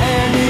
and